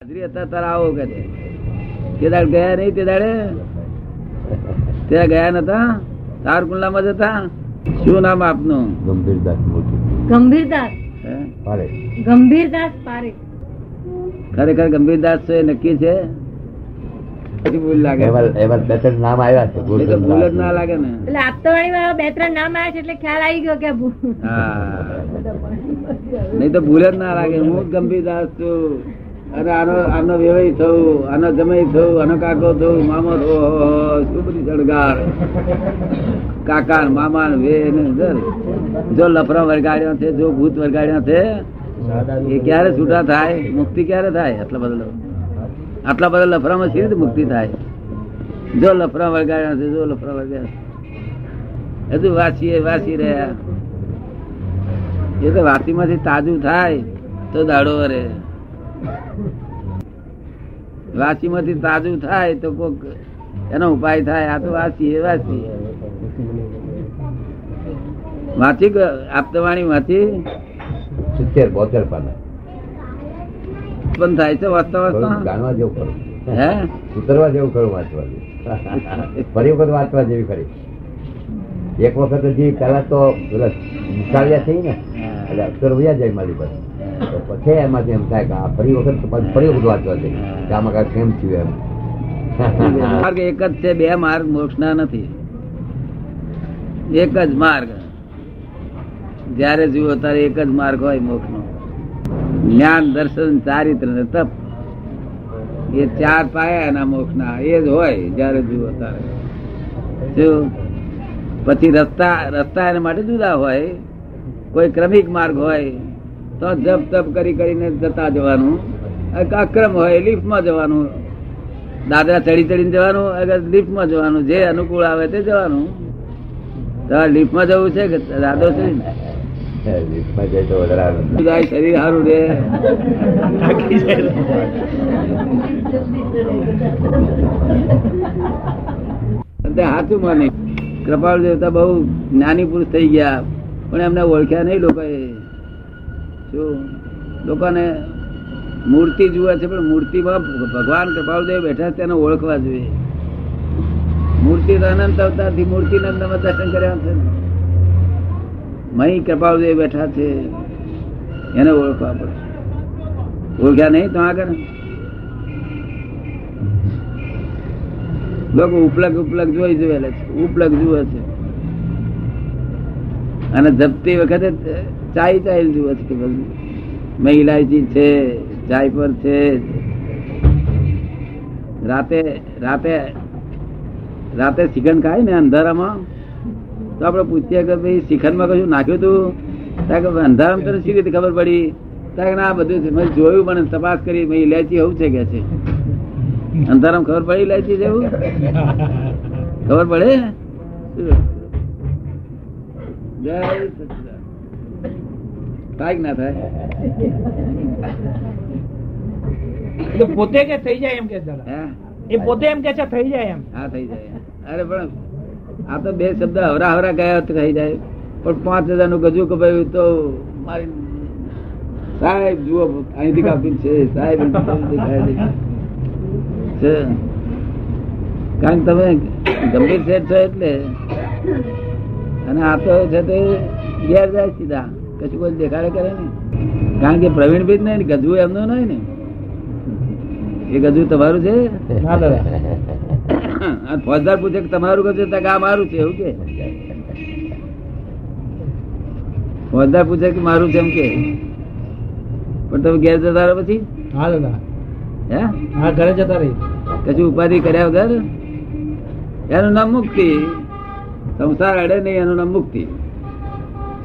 હાજરી હતા તારા આવો કે છે? તે દાડ ગયા નહીં તે દાડે? ત્યાં ગયા નતા? તાર કુંડલા માં જતા શું નામ આપનું? ગંભીરદાસ ગંભીરદાસ ગંભીરદાસ પારે ખરેખર ગંભીરદાસ છે નક્કી છે? ભૂલ લાગે. એવા એવા બે ત્રણ નામ આવ્યા છે તો ભૂલ જ ના લાગે એટલે આપતાવાળી વાળા બે ત્રણ નામ આવ્યા છે એટલે ખ્યાલ આવી ગયો કે હા. નહીં તો ભૂલ જ ના લાગે. હું જ ગંભીરદાસ છું. અને આનો આનો વેવાઈ થયું, આનો જમાઈ થયું, આનો કાકો થયું, મામો થયો શું બધી સળગાડ કાકા મામા વે. જો લફરા વરગાડ્યો છે, જો ભૂત વરગાડ્યો છે, એ ક્યારે છૂટા થાય? મુક્તિ ક્યારે થાય? આટલા બધા આટલા બધા લફરામાં સી રીતે મુક્તિ થાય? જો લફરા વરગાડ્યા છે, જો લફરા વરગાડ્યા હજુ વાંચીએ, વાંચી રહ્યા. એ તો વાતીમાંથી તાજું થાય, તો દાડો વરે વાંચીમાંથી તાજું થાય તો કોક એનો ઉપાય થાય. આ તો વાસી એ વાસી વાંચી આપતવાણી વાંચી? સિત્તેર બોતેર પાના. બંધ થાય છે વાંચતા વાંચતા? જાણવા જેવું ખરું હે? ઉતરવા જેવું ખરું વાંચવા ફરી વખત વાંચવા જેવી ખરી એક વખત હજી પેલા તો નિકાળ્યા થઈ ને એટલે અક્ષર વયા જાય મારી પાસે. પછી એમાંથી એમ થાય કે ફરી વખત ફરી વખત વાંચવા છે કે આમાં કાંઈ કેમ થયું એમ. માર્ગ એક જ છે, બે માર્ગ મોક્ષના નથી. એક જ માર્ગ. જ્યારે જુઓ ત્યારે એક જ માર્ગ હોય મોક્ષનો. જ્ઞાન, દર્શન, ચારિત્ર ને તપ. એ ચાર પાયા એના મોક્ષના. એ જ હોય જ્યારે જુઓ ત્યારે. પછી રસ્તા રસ્તા એના માટે જુદા હોય, કોઈ ક્રમિક માર્ગ હોય તો જપ તપ કરી કરીને જતા જવાનું. એક અક્રમ હોય લિફ્ટમાં જવાનું. દાદરા ચડી ચડીને જવાનું અગર લિફ્ટમાં જવાનું જે અનુકૂળ આવે તે જવાનું. તમારે લિફ્ટમાં જવું છે કે દાદો છે શરીર સારું રે તે સાચું માની. કૃપાળ દેવતા બહુ જ્ઞાની પુરુષ થઈ ગયા પણ એમને ઓળખ્યા નહીં લોકોએ. શું લોકોને મૂર્તિ જુએ છે, પણ મૂર્તિમાં ભગવાન કૃપાળદેવ બેઠા તેને ઓળખવા જોઈએ. મૂર્તિ તો અનંત અવતારથી મૂર્તિ નંદમાં દર્શન કર્યા છે. મહી કૃપાળદેવ બેઠા છે, એને ઓળખવા પડશે. ઓળખ્યા નહીં તો આગળ? લોકો ઉપલક ઉપલક જોઈ જોયેલા છે ઉપલક જુએ છે. અને જપતી વખતે ચાઈ ચાઈ જુએ છે કે બધું. મેં છે ચાય પર છે. રાતે રાતે રાતે શિખંડ ખાય ને અંધારામાં. તો આપણે પૂછીએ કે ભાઈ, શિખંડમાં કશું નાખ્યું હતું કે અંધારામાં તને શી રીતે ખબર પડી? ત્યાં ના બધું મેં જોયું પણ તપાસ કરી, મેં ઇલાયચી એવું છે કે છે? અંધારામાં ખબર પડી ઇલાયચી છે એવું? ખબર પડે? જય. થાય ના થાય. પોતે કે થઈ જાય એમ કે એ પોતે એમ કે છે થઈ જાય એમ. હા થઈ જાય. અરે પણ આ તો બે શબ્દ હવરા હવરા ગયા થઈ જાય. પણ પાંચ હજારનું ગજુ કપાયું તો મારી સાહેબ જુઓ અહીંથી કાપ્યું છે. સાહેબ છે. કારણ કે તમે ગંભીર શેઠ છો એટલે. અને આ તો છે તે ગેર જાય સીધા. કશું કોઈ દેખાડે કરે ને. કારણ કે પ્રવીણ ભાઈ નહીં ને ગજુ એમનું નહીં ને. એ ગજુ તમારું છે? ફોજદાર પૂછે કે તમારું તો આ મારું છે એવું કે. ફોજદાર પૂછે કે મારું છે એમ કે. પણ તમે ઘેર જતા રહો પછી? હા દાદા. હે? હા ઘરે જતા રહી કશું ઉપાધિ કર્યા વગર? એનું નામ મુક્તિ. સંસાર અડે નહીં એનું નામ મુક્તિ.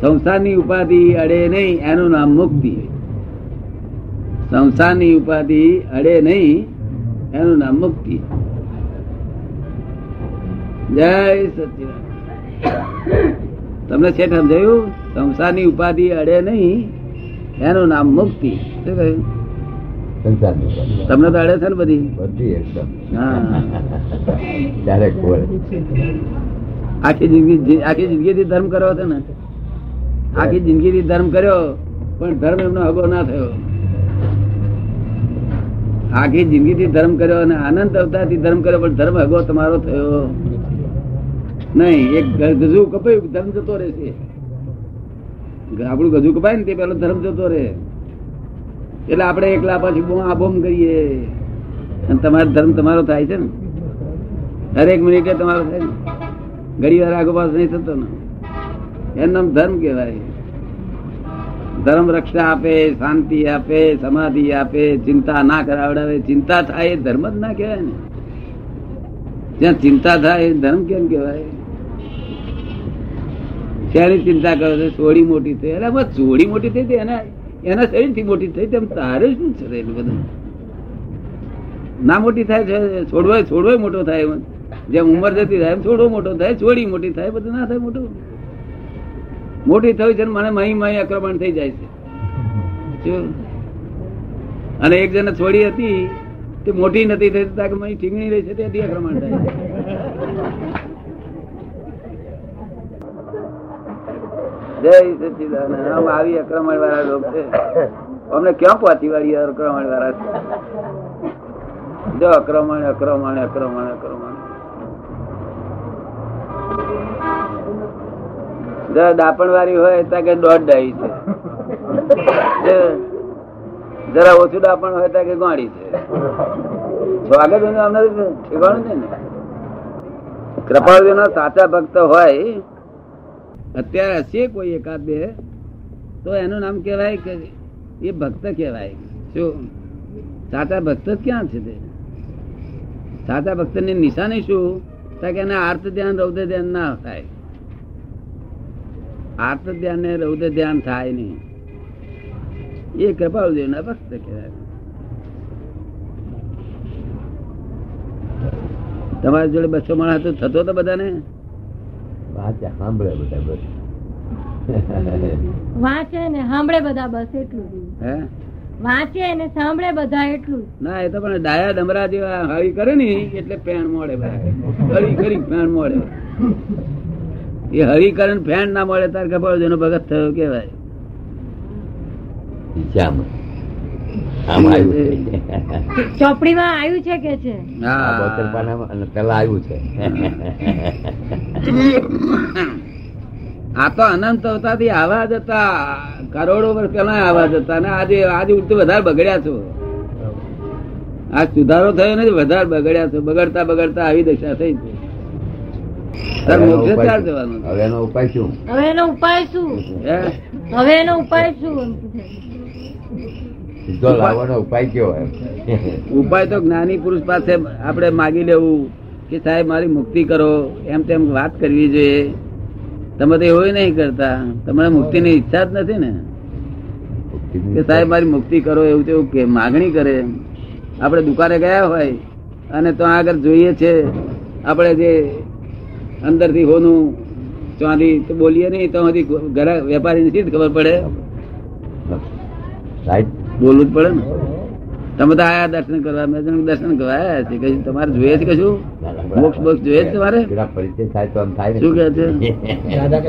સંસારની ઉપાધિ અડે નહીં એનું નામ મુક્તિ સંસારની ઉપાધિ અડે નહીં એનું નામ મુક્તિ જય સચિદાન તમને છે સમજાયું? સંસારની ઉપાધિ અડે નહીં એનું નામ મુક્તિ શું કહ્યું? તમને તો અડે છે ને બધી. બધી એકદમ. હા. આખી જિંદગી આખી જિંદગીથી ધર્મ કરવા હતો ને? આખી જિંદગીથી ધર્મ કર્યો પણ ધર્મ એમનો હગો ના થયો. આખી જિંદગીથી ધર્મ કર્યો અને આનંદ અવતારથી ધર્મ કર્યો પણ ધર્મ હગો તમારો થયો નહીં. એક ગજુ કપાયું ધર્મ જતો રહેશે આપણું ગજુ કપાય ને તે પેલો ધર્મ જતો રહે. એટલે આપણે એકલા પાછી બોમ આ બોમ કરીએ. અને તમારો ધર્મ તમારો થાય છે ને. દરેક મિનિટે તમારો થાય ને ઘડી વાર આગો પાસ નહીં થતો ને. એનું ધર્મ કહેવાય. ધર્મ રક્ષા આપે, શાંતિ આપે, સમાધિ આપે, ચિંતા ના કરાવડાવે. ચિંતા થાય એ ધર્મ જ ના કહેવાય ને. જ્યાં ચિંતા થાય ધર્મ કેમ કહેવાય? શેની ચિંતા કરો છો? ચોરી મોટી થઈ. અરે બસ ચોરી મોટી થઈ હતી એના એના શરીરથી મોટી થઈ તેમ તારે શું છે બધું? ના મોટી થાય છે, છોડવાય છોડવાય મોટો થાય. જેમ ઉંમર જતી થાય એમ છોડવો મોટો થાય છોડી મોટી થાય, બધું ના થાય મોટું. મોટી થયું છે મને મહી મહી આક્રમણ થઈ જાય છે. અને એક જણ છોડી હતી તે મોટી નથી થઈ તાકે મહી ઠીંગણી રહી છે ત્યાંથી આક્રમણ થાય જય સચિદાનંદ. આમ આવી આક્રમણ વાળા લોકો છે. અમને ક્યાં પહોંચી વાળી આક્રમણ વાળા જો આક્રમણ આક્રમણ આક્રમણ આક્રમણ. જરા દાપણ વાળી હોય ત્યાં કે દોઢ ડાઈ છે. જરા ઓછું દાપણ હોય ત્યાં કે ગોળી છે. સ્વાગત અમને ઠેકાણું છે ને. કૃપાળુ સાચા ભક્ત હોય, અત્યારે હશે કોઈ એકાદ બે, તો એનું નામ કહેવાય કે એ ભક્ત કહેવાય. શું? સાચા ભક્ત ક્યાં છે તે? સાચા ભક્તની નિશાની શું? કે એને આર્ત ધ્યાન રૌદ્ર ધ્યાન ના થાય. આર્ત ધ્યાન ને રૌદ્ર ધ્યાન થાય નહીં. એ કૃપાળુદેવ ના ભક્ત કહેવાય. તમારી જોડે બસો માણસ હતો થતો તો બધાને? સાંભળે બધા બસ. વાંચે ને સાંભળે બધા બસ એટલું હે? વાંચે ને સાંભળે બધા એટલું ના એ તો પણ ડાયા ડમરા જેવા હળી કરે ને એટલે પેણ મોડે ભાઈ હળી કરી પેણ મોડે. એ હરિકરણ ફેન ના મળે તાર ખબર એનો ભગત થયો કેવાય આમ ચોપડીમાં આવ્યું છે કે છે? આ પેલા આવ્યું છે. તો અનંત અવતારથી આવા જતા કરોડો વર્ષ પેલા આવા જતા હતા. આજે આજે ઉડતું વધારે બગડ્યા છો. આ સુધારો થયો નથી વધારે બગડ્યા છો. બગડતા બગડતા આવી દશા થઈ છે હવે એનો ઉપાય શું? હવે એનો ઉપાય શું? હવે એનો ઉપાય શું? હે? હવે એનો ઉપાય શું? એમ પૂછે. સીધો લાવવાનો ઉપાય કયો ઉપાય તો જ્ઞાની પુરુષ પાસે આપણે માગી લેવું કે સાહેબ મારી મુક્તિ કરો. એમ તેમ વાત કરવી જોઈએ. તમે તો એવું નહીં કરતા. તમને મુક્તિની ઈચ્છા જ નથી ને? કે સાહેબ મારી મુક્તિ કરો એવું તેવું કે માગણી કરે. આપણે દુકાને ગયા હોય અને તો આગળ જોઈએ છે. આપણે જે અંદરથી હોનું ચાંદી તો બોલીએ નહીં તો હજી ઘરા વેપારી નથી ખબર પડે? સાહેબ. બોલવું જ પડે ને. તમે તો આયા દર્શન કરવા મેં તમને દર્શન કરવા આયા છે કશું તમારે જોઈએ છે કશું? મોક્ષ બોક્ષ જોઈએ છે તમારે? પરિચય થાય તો આમ થાય શું કહે છે?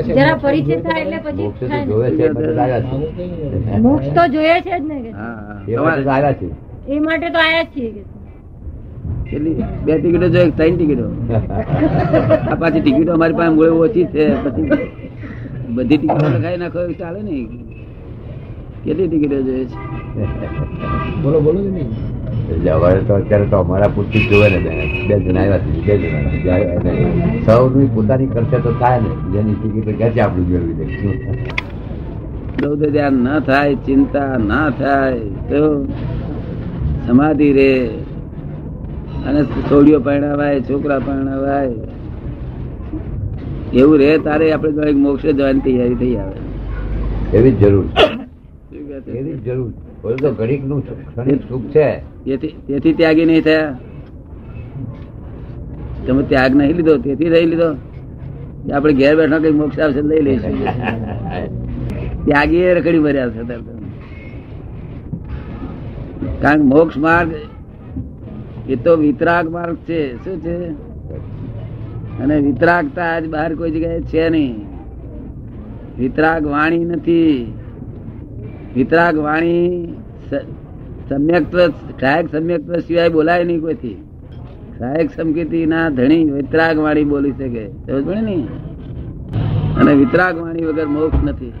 જરા પરિચય થાય એટલે પછી મોક્ષ તો જોવે છે મોક્ષ તો જોઈએ છે જ ને હા હા. એ માટે તો તમારે આવ્યા છે એ માટે તો આયા છીએ કેટલી બે ટિકિટો જોઈએ ત્રણ ટિકિટો. આ પાછી ટિકિટો અમારી પાસે મૂળ ઓછી છે પછી બધી ટિકિટો લખાઈ નાખો ચાલે ને. કેટલી ટિકિટો જોઈએ છે? બોલો બોલો જ નહીં એટલે હવે તો અત્યારે તો અમારા પૂરતી જોવે ને બે જણા આવ્યા છે બે જણા સૌની પોતાની ખર્ચે તો થાય ને. જેની ટિકિટ ક્યાંથી આપણું મેળવી દઈશું રૌદ્ર ધ્યાન ના થાય ચિંતા ના થાય. તો સમાધિ રે. અને છોડીઓ પરણાવાય છોકરા પરણાવાય. એવું રે તારે આપણે જો એક મોક્ષે જવાની તૈયારી થઈ આવે. એવી જરૂર? એવી જરૂર બોલો તો ઘડીકનું સુખ- ક્ષણિક સુખ છે? તેથી તેથી ત્યાગી નહીં થયા. તમે ત્યાગ નહીં લીધો તેથી લઈ લીધો. આપણે ઘેર બેઠા કઈ મોક્ષ આવશે લઈ લઈશું. ત્યાગી રખડી મર્યા છે કારણ મોક્ષ માર્ગ એ તો વિતરાગ માર્ગ છે. શું છે? અને વિતરાગતા આજ બહાર કોઈ જગ્યાએ છે નહીં. વિતરાગ વાણી નથી. વિતરાગ વાણી સમ્યક્ત્વ, સહાયક સમ્યક્ત્વ સિવાય બોલાય નહીં કોઈથી. સહાયક સમકીતિ ના ધણી વિતરાગ વાણી બોલી શકે. સમજ ને? અને વિતરાગ વાણી વગર મોક્ષ નથી.